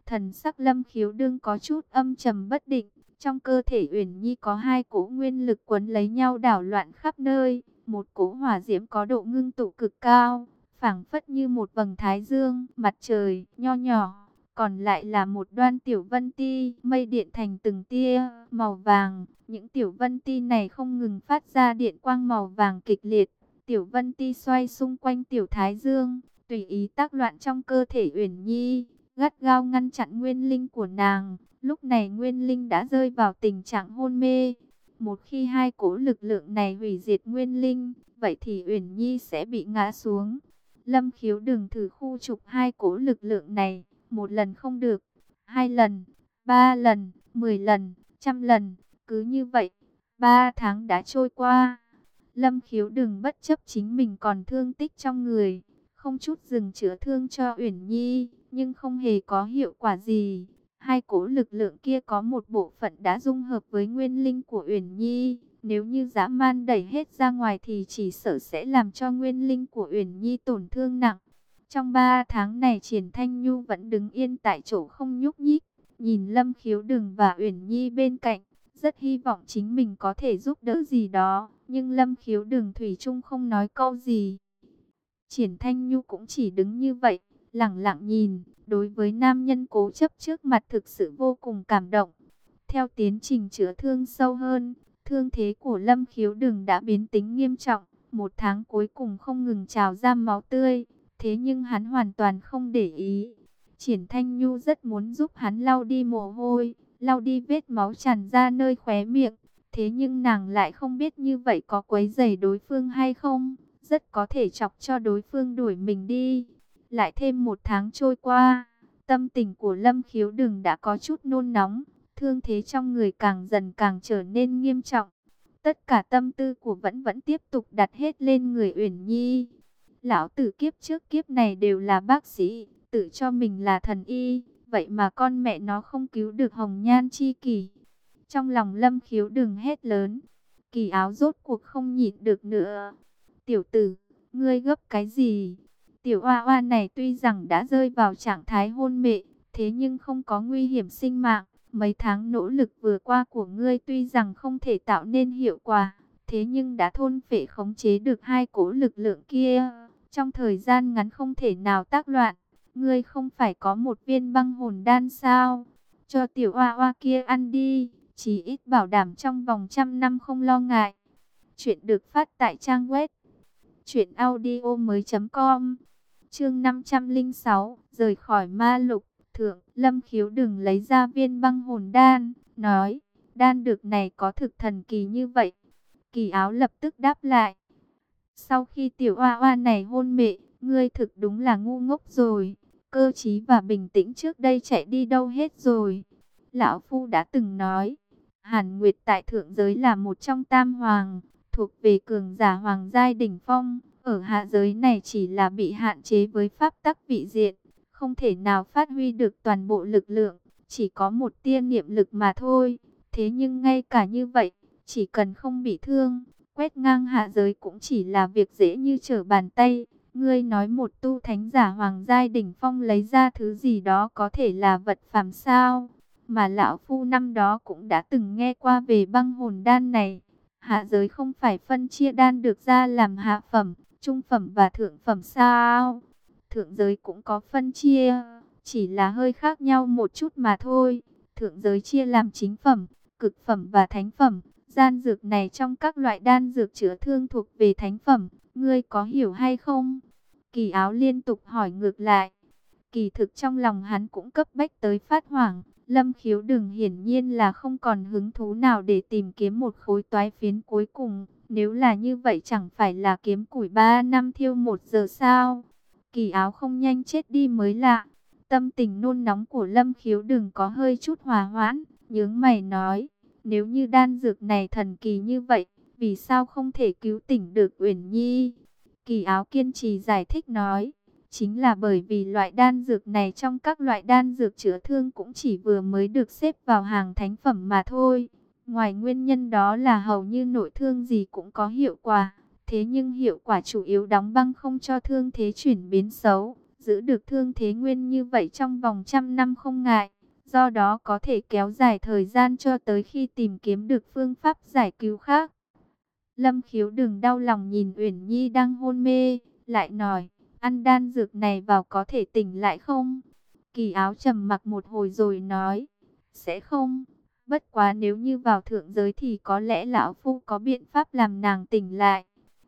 Thần sắc lâm khiếu đương có chút âm trầm bất định. Trong cơ thể Uyển Nhi có hai cỗ nguyên lực quấn lấy nhau đảo loạn khắp nơi. Một cỗ hỏa diễm có độ ngưng tụ cực cao, phảng phất như một vầng thái dương, mặt trời, nho nhỏ. Còn lại là một đoan tiểu vân ti, mây điện thành từng tia, màu vàng. Những tiểu vân ti này không ngừng phát ra điện quang màu vàng kịch liệt. Tiểu vân ti xoay xung quanh tiểu thái dương, tùy ý tác loạn trong cơ thể Uyển Nhi, gắt gao ngăn chặn nguyên linh của nàng. Lúc này nguyên linh đã rơi vào tình trạng hôn mê. Một khi hai cỗ lực lượng này hủy diệt nguyên linh, vậy thì Uyển Nhi sẽ bị ngã xuống. Lâm khiếu đừng thử khu trục hai cỗ lực lượng này, một lần không được, hai lần, ba lần, mười lần, trăm lần, cứ như vậy, ba tháng đã trôi qua. Lâm khiếu đừng bất chấp chính mình còn thương tích trong người, không chút dừng chữa thương cho Uyển Nhi, nhưng không hề có hiệu quả gì. Hai cỗ lực lượng kia có một bộ phận đã dung hợp với nguyên linh của Uyển Nhi, nếu như dã man đẩy hết ra ngoài thì chỉ sợ sẽ làm cho nguyên linh của Uyển Nhi tổn thương nặng. Trong ba tháng này Triển Thanh Nhu vẫn đứng yên tại chỗ không nhúc nhích, nhìn Lâm Khiếu Đừng và Uyển Nhi bên cạnh, rất hy vọng chính mình có thể giúp đỡ gì đó, nhưng Lâm Khiếu đường thủy trung không nói câu gì. Triển Thanh Nhu cũng chỉ đứng như vậy, lặng lặng nhìn, đối với nam nhân cố chấp trước mặt thực sự vô cùng cảm động. Theo tiến trình chữa thương sâu hơn, thương thế của Lâm Khiếu đường đã biến tính nghiêm trọng, một tháng cuối cùng không ngừng trào ra máu tươi, thế nhưng hắn hoàn toàn không để ý. Triển Thanh Nhu rất muốn giúp hắn lau đi mồ hôi, lau đi vết máu tràn ra nơi khóe miệng, thế nhưng nàng lại không biết như vậy có quấy rầy đối phương hay không, rất có thể chọc cho đối phương đuổi mình đi. Lại thêm một tháng trôi qua, tâm tình của Lâm Khiếu Đừng đã có chút nôn nóng, thương thế trong người càng dần càng trở nên nghiêm trọng. Tất cả tâm tư của vẫn vẫn tiếp tục đặt hết lên người Uyển Nhi. Lão tử kiếp trước kiếp này đều là bác sĩ, tự cho mình là thần y, vậy mà con mẹ nó không cứu được Hồng Nhan chi kỳ. Trong lòng Lâm Khiếu đừng hét lớn, kỳ áo rốt cuộc không nhịn được nữa. Tiểu tử, ngươi gấp cái gì? Tiểu oa oa này tuy rằng đã rơi vào trạng thái hôn mệ, thế nhưng không có nguy hiểm sinh mạng. Mấy tháng nỗ lực vừa qua của ngươi tuy rằng không thể tạo nên hiệu quả, thế nhưng đã thôn phệ khống chế được hai cổ lực lượng kia. Trong thời gian ngắn không thể nào tác loạn, ngươi không phải có một viên băng hồn đan sao? Cho tiểu oa oa kia ăn đi, chỉ ít bảo đảm trong vòng trăm năm không lo ngại. Chuyện được phát tại trang web chuyệnaudio mới .com Chương 506, rời khỏi ma lục, thượng, lâm khiếu đừng lấy ra viên băng hồn đan, nói, đan được này có thực thần kỳ như vậy. Kỳ áo lập tức đáp lại. Sau khi tiểu oa oa này hôn mệ, ngươi thực đúng là ngu ngốc rồi, cơ trí và bình tĩnh trước đây chạy đi đâu hết rồi. Lão Phu đã từng nói, Hàn Nguyệt tại thượng giới là một trong tam hoàng, thuộc về cường giả hoàng giai đỉnh phong, ở hạ giới này chỉ là bị hạn chế với pháp tắc vị diện, không thể nào phát huy được toàn bộ lực lượng, chỉ có một tia niệm lực mà thôi. Thế nhưng ngay cả như vậy, chỉ cần không bị thương, quét ngang hạ giới cũng chỉ là việc dễ như trở bàn tay. Ngươi nói một tu thánh giả hoàng giai đỉnh phong lấy ra thứ gì đó có thể là vật phàm sao? Mà lão phu năm đó cũng đã từng nghe qua về băng hồn đan này. Hạ giới không phải phân chia đan được ra làm hạ phẩm, trung phẩm và thượng phẩm sao? Thượng giới cũng có phân chia, chỉ là hơi khác nhau một chút mà thôi. Thượng giới chia làm chính phẩm, cực phẩm và thánh phẩm. Gian dược này trong các loại đan dược chữa thương thuộc về thánh phẩm, ngươi có hiểu hay không? Kỳ áo liên tục hỏi ngược lại. Kỳ thực trong lòng hắn cũng cấp bách tới phát hoảng. Lâm khiếu đừng hiển nhiên là không còn hứng thú nào để tìm kiếm một khối toái phiến cuối cùng. Nếu là như vậy chẳng phải là kiếm củi ba năm thiêu một giờ sao? Kỳ áo không nhanh chết đi mới lạ. Tâm tình nôn nóng của Lâm khiếu đừng có hơi chút hòa hoãn. Nhướng mày nói, nếu như đan dược này thần kỳ như vậy, vì sao không thể cứu tỉnh được Uyển Nhi? Kỳ áo kiên trì giải thích nói, chính là bởi vì loại đan dược này trong các loại đan dược chữa thương cũng chỉ vừa mới được xếp vào hàng thánh phẩm mà thôi. Ngoài nguyên nhân đó là hầu như nội thương gì cũng có hiệu quả, thế nhưng hiệu quả chủ yếu đóng băng không cho thương thế chuyển biến xấu, giữ được thương thế nguyên như vậy trong vòng trăm năm không ngại, do đó có thể kéo dài thời gian cho tới khi tìm kiếm được phương pháp giải cứu khác. Lâm khiếu đừng đau lòng nhìn Uyển Nhi đang hôn mê, lại nói, ăn đan dược này vào có thể tỉnh lại không? Kỳ áo trầm mặc một hồi rồi nói, sẽ không. Bất quá nếu như vào thượng giới thì có lẽ lão phu có biện pháp làm nàng tỉnh lại.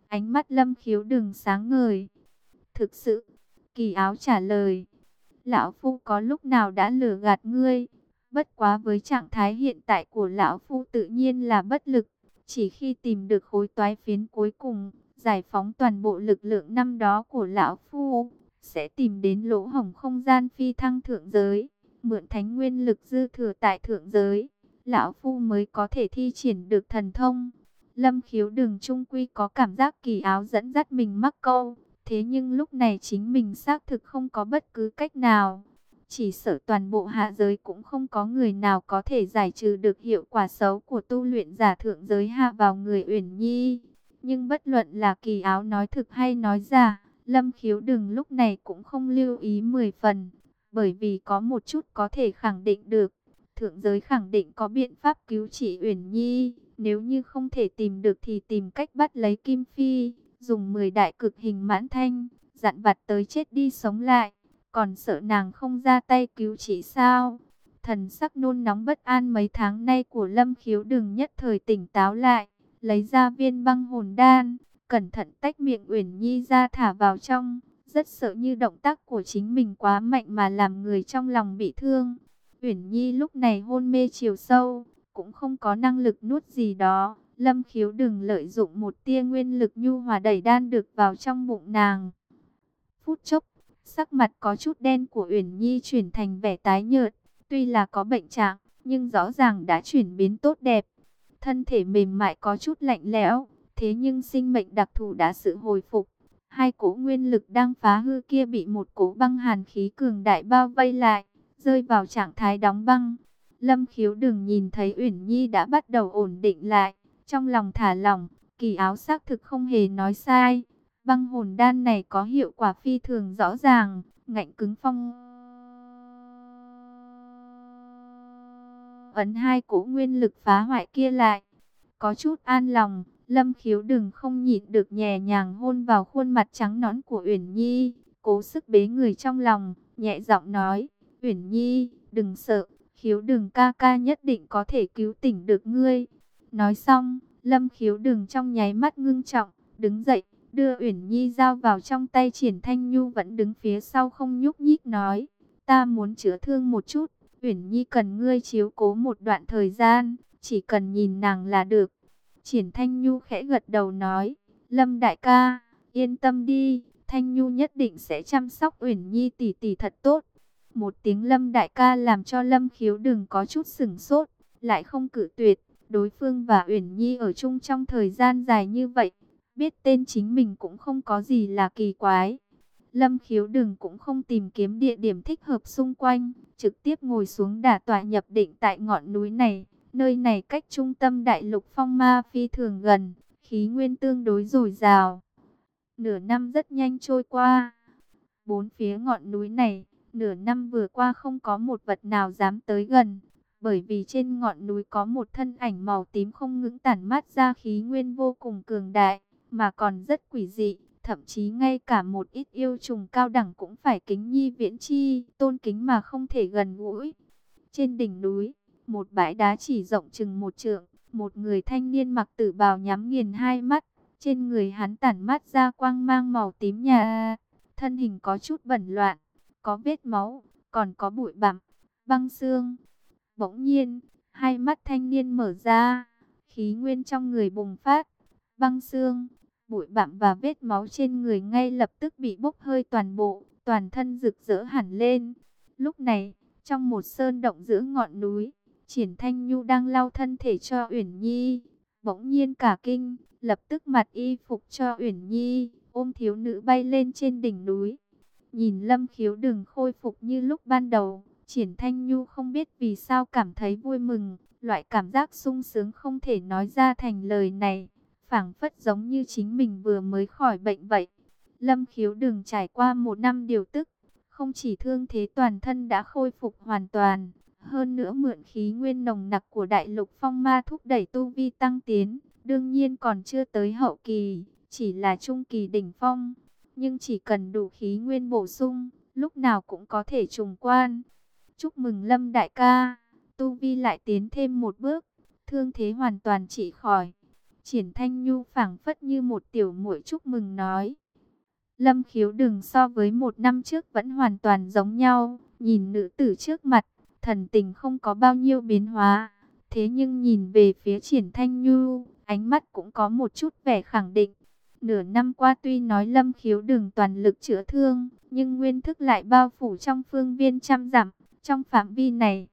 Ánh mắt lâm khiếu đừng sáng ngời. Thực sự, Kỳ áo trả lời, Lão Phu có lúc nào đã lừa gạt ngươi, bất quá với trạng thái hiện tại của Lão Phu tự nhiên là bất lực, chỉ khi tìm được khối toái phiến cuối cùng, giải phóng toàn bộ lực lượng năm đó của Lão Phu, sẽ tìm đến lỗ hổng không gian phi thăng thượng giới, mượn thánh nguyên lực dư thừa tại thượng giới, Lão Phu mới có thể thi triển được thần thông. Lâm khiếu đường trung quy có cảm giác kỳ áo dẫn dắt mình mắc câu. Thế nhưng lúc này chính mình xác thực không có bất cứ cách nào. Chỉ sợ toàn bộ hạ giới cũng không có người nào có thể giải trừ được hiệu quả xấu của tu luyện giả thượng giới hạ vào người Uyển Nhi. Nhưng bất luận là kỳ áo nói thực hay nói giả, Lâm khiếu đừng lúc này cũng không lưu ý mười phần. Bởi vì có một chút có thể khẳng định được. Thượng giới khẳng định có biện pháp cứu trị Uyển Nhi. Nếu như không thể tìm được thì tìm cách bắt lấy Kim Phi dùng 10 đại cực hình mãn thanh, dặn vặt tới chết đi sống lại, còn sợ nàng không ra tay cứu trị sao. Thần sắc nôn nóng bất an mấy tháng nay của Lâm Khiếu đừng nhất thời tỉnh táo lại, lấy ra viên băng hồn đan, cẩn thận tách miệng Uyển Nhi ra thả vào trong, rất sợ như động tác của chính mình quá mạnh mà làm người trong lòng bị thương. Uyển Nhi lúc này hôn mê chiều sâu, cũng không có năng lực nuốt gì đó, Lâm khiếu đừng lợi dụng một tia nguyên lực nhu hòa đẩy đan được vào trong bụng nàng. Phút chốc, sắc mặt có chút đen của Uyển Nhi chuyển thành vẻ tái nhợt, tuy là có bệnh trạng, nhưng rõ ràng đã chuyển biến tốt đẹp. Thân thể mềm mại có chút lạnh lẽo, thế nhưng sinh mệnh đặc thù đã sự hồi phục. Hai cỗ nguyên lực đang phá hư kia bị một cỗ băng hàn khí cường đại bao vây lại, rơi vào trạng thái đóng băng. Lâm khiếu đừng nhìn thấy Uyển Nhi đã bắt đầu ổn định lại, trong lòng thả lỏng, kỳ áo xác thực không hề nói sai. Băng hồn đan này có hiệu quả phi thường rõ ràng, ngạnh cứng phong. Ấn hai cỗ nguyên lực phá hoại kia lại. Có chút an lòng, lâm khiếu đừng không nhịn được nhẹ nhàng hôn vào khuôn mặt trắng nõn của Uyển Nhi. Cố sức bế người trong lòng, nhẹ giọng nói, Uyển Nhi, đừng sợ, khiếu đừng ca ca nhất định có thể cứu tỉnh được ngươi. Nói xong, Lâm khiếu đừng trong nháy mắt ngưng trọng, đứng dậy, đưa Uyển Nhi giao vào trong tay Triển Thanh Nhu vẫn đứng phía sau không nhúc nhích nói, ta muốn chữa thương một chút, Uyển Nhi cần ngươi chiếu cố một đoạn thời gian, chỉ cần nhìn nàng là được. Triển Thanh Nhu khẽ gật đầu nói, Lâm đại ca, yên tâm đi, Thanh Nhu nhất định sẽ chăm sóc Uyển Nhi tỷ tỷ thật tốt. Một tiếng Lâm đại ca làm cho Lâm khiếu đừng có chút sừng sốt, lại không cử tuyệt. Đối phương và Uyển Nhi ở chung trong thời gian dài như vậy, biết tên chính mình cũng không có gì là kỳ quái. Lâm khiếu đừng cũng không tìm kiếm địa điểm thích hợp xung quanh, trực tiếp ngồi xuống đả tọa nhập định tại ngọn núi này. Nơi này cách trung tâm đại lục phong ma phi thường gần, khí nguyên tương đối dồi dào. Nửa năm rất nhanh trôi qua. Bốn phía ngọn núi này, nửa năm vừa qua không có một vật nào dám tới gần bởi vì trên ngọn núi có một thân ảnh màu tím không ngững tản mát ra khí nguyên vô cùng cường đại, mà còn rất quỷ dị, thậm chí ngay cả một ít yêu trùng cao đẳng cũng phải kính nhi viễn chi, tôn kính mà không thể gần gũi. Trên đỉnh núi, một bãi đá chỉ rộng chừng một trượng, một người thanh niên mặc tử bào nhắm nghiền hai mắt, trên người hắn tản mát ra quang mang màu tím nhà, thân hình có chút bẩn loạn, có vết máu, còn có bụi bặm, băng xương. Bỗng nhiên, hai mắt thanh niên mở ra, khí nguyên trong người bùng phát, băng xương, bụi bặm và vết máu trên người ngay lập tức bị bốc hơi toàn bộ, toàn thân rực rỡ hẳn lên. Lúc này, trong một sơn động giữa ngọn núi, Triển Thanh Nhu đang lau thân thể cho Uyển Nhi, bỗng nhiên cả kinh, lập tức mặt y phục cho Uyển Nhi, ôm thiếu nữ bay lên trên đỉnh núi. Nhìn Lâm Khiếu đừng khôi phục như lúc ban đầu, Triển Thanh Nhu không biết vì sao cảm thấy vui mừng, loại cảm giác sung sướng không thể nói ra thành lời này, phảng phất giống như chính mình vừa mới khỏi bệnh vậy. Lâm khiếu đừng trải qua một năm điều tức, không chỉ thương thế toàn thân đã khôi phục hoàn toàn, hơn nữa mượn khí nguyên nồng nặc của đại lục phong ma thúc đẩy tu vi tăng tiến, đương nhiên còn chưa tới hậu kỳ, chỉ là trung kỳ đỉnh phong, nhưng chỉ cần đủ khí nguyên bổ sung, lúc nào cũng có thể trùng quan. Chúc mừng Lâm đại ca, Tu Vi lại tiến thêm một bước, thương thế hoàn toàn trị khỏi. Triển Thanh Nhu phảng phất như một tiểu muội chúc mừng nói. Lâm khiếu đừng so với một năm trước vẫn hoàn toàn giống nhau. Nhìn nữ tử trước mặt, thần tình không có bao nhiêu biến hóa. Thế nhưng nhìn về phía triển thanh nhu, ánh mắt cũng có một chút vẻ khẳng định. Nửa năm qua tuy nói lâm khiếu đừng toàn lực chữa thương, nhưng nguyên thức lại bao phủ trong phương viên trăm dặm. Trong phạm vi này,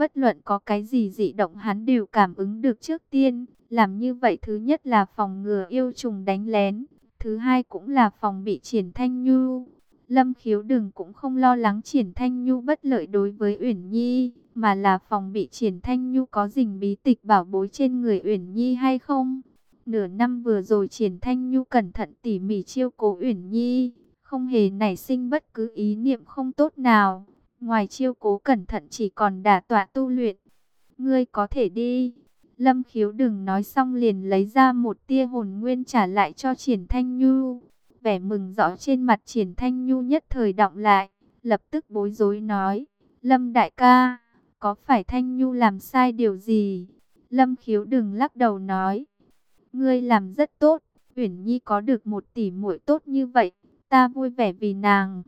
bất luận có cái gì dị động hắn đều cảm ứng được trước tiên. Làm như vậy thứ nhất là phòng ngừa yêu trùng đánh lén, thứ hai cũng là phòng bị triển thanh nhu. Lâm khiếu đừng cũng không lo lắng triển thanh nhu bất lợi đối với Uyển Nhi, mà là phòng bị triển thanh nhu có dình bí tịch bảo bối trên người Uyển Nhi hay không. Nửa năm vừa rồi triển thanh nhu cẩn thận tỉ mỉ chiêu cố Uyển Nhi, không hề nảy sinh bất cứ ý niệm không tốt nào. Ngoài chiêu cố cẩn thận chỉ còn đả tọa tu luyện. Ngươi có thể đi. Lâm khiếu đừng nói xong liền lấy ra một tia hồn nguyên trả lại cho triển thanh nhu. Vẻ mừng rõ trên mặt triển thanh nhu nhất thời động lại. Lập tức bối rối nói. Lâm đại ca, có phải thanh nhu làm sai điều gì? Lâm khiếu đừng lắc đầu nói. Ngươi làm rất tốt. Uyển Nhi có được một tỷ muội tốt như vậy. Ta vui vẻ vì nàng.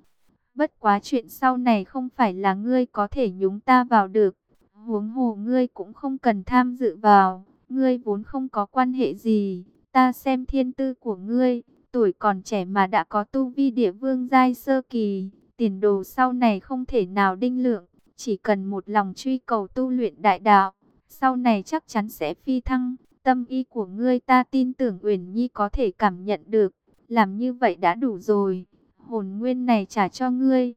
Bất quá chuyện sau này không phải là ngươi có thể nhúng ta vào được. Huống hồ ngươi cũng không cần tham dự vào. Ngươi vốn không có quan hệ gì. Ta xem thiên tư của ngươi. Tuổi còn trẻ mà đã có tu vi địa vương giai sơ kỳ. Tiền đồ sau này không thể nào đinh lượng. Chỉ cần một lòng truy cầu tu luyện đại đạo. Sau này chắc chắn sẽ phi thăng. Tâm ý của ngươi ta tin tưởng Uyển Nhi có thể cảm nhận được. Làm như vậy đã đủ rồi hồn nguyên này trả cho ngươi.